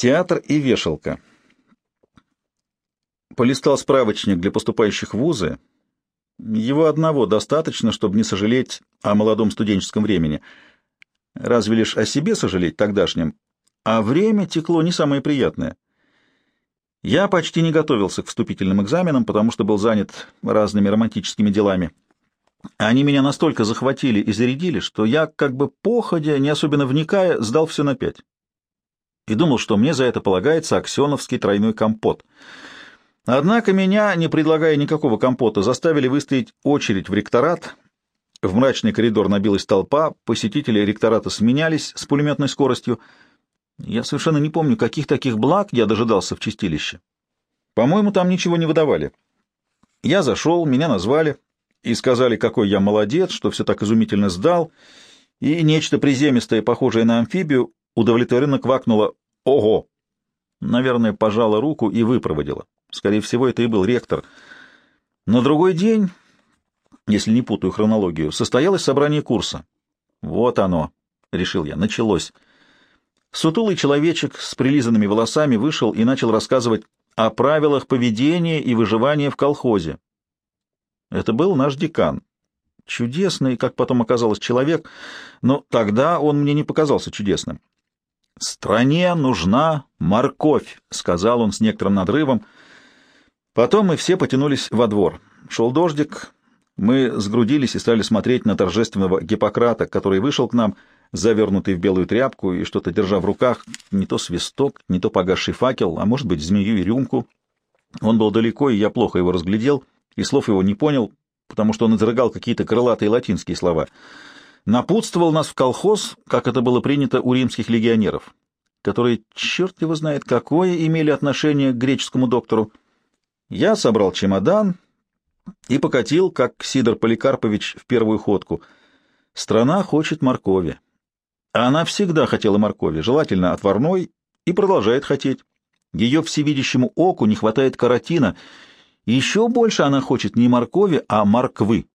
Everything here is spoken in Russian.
Театр и вешалка. Полистал справочник для поступающих в вузы. Его одного достаточно, чтобы не сожалеть о молодом студенческом времени. Разве лишь о себе сожалеть тогдашнем. А время текло не самое приятное. Я почти не готовился к вступительным экзаменам, потому что был занят разными романтическими делами. Они меня настолько захватили и зарядили, что я, как бы походя, не особенно вникая, сдал все на пять. И думал, что мне за это полагается аксеновский тройной компот. Однако меня, не предлагая никакого компота, заставили выстоять очередь в ректорат. В мрачный коридор набилась толпа, посетители ректората сменялись с пулеметной скоростью. Я совершенно не помню, каких таких благ я дожидался в чистилище. По-моему, там ничего не выдавали. Я зашел, меня назвали, и сказали, какой я молодец, что все так изумительно сдал, и нечто приземистое, похожее на амфибию, удовлетворенно квакнуло «Ого!». Наверное, пожала руку и выпроводила. Скорее всего, это и был ректор. На другой день, если не путаю хронологию, состоялось собрание курса. Вот оно, — решил я, — началось. Сутулый человечек с прилизанными волосами вышел и начал рассказывать о правилах поведения и выживания в колхозе. Это был наш декан. Чудесный, как потом оказалось, человек, но тогда он мне не показался чудесным. «Стране нужна морковь», — сказал он с некоторым надрывом. Потом мы все потянулись во двор. Шел дождик, мы сгрудились и стали смотреть на торжественного Гиппократа, который вышел к нам, завернутый в белую тряпку и что-то держа в руках, не то свисток, не то погасший факел, а может быть змею и рюмку. Он был далеко, и я плохо его разглядел — и слов его не понял, потому что он изрыгал какие-то крылатые латинские слова. Напутствовал нас в колхоз, как это было принято у римских легионеров, которые, черт его знает какое, имели отношение к греческому доктору. Я собрал чемодан и покатил, как Сидор Поликарпович в первую ходку. Страна хочет моркови. А она всегда хотела моркови, желательно отварной, и продолжает хотеть. Ее всевидящему оку не хватает каротина — еще больше она хочет не моркови, а морквы.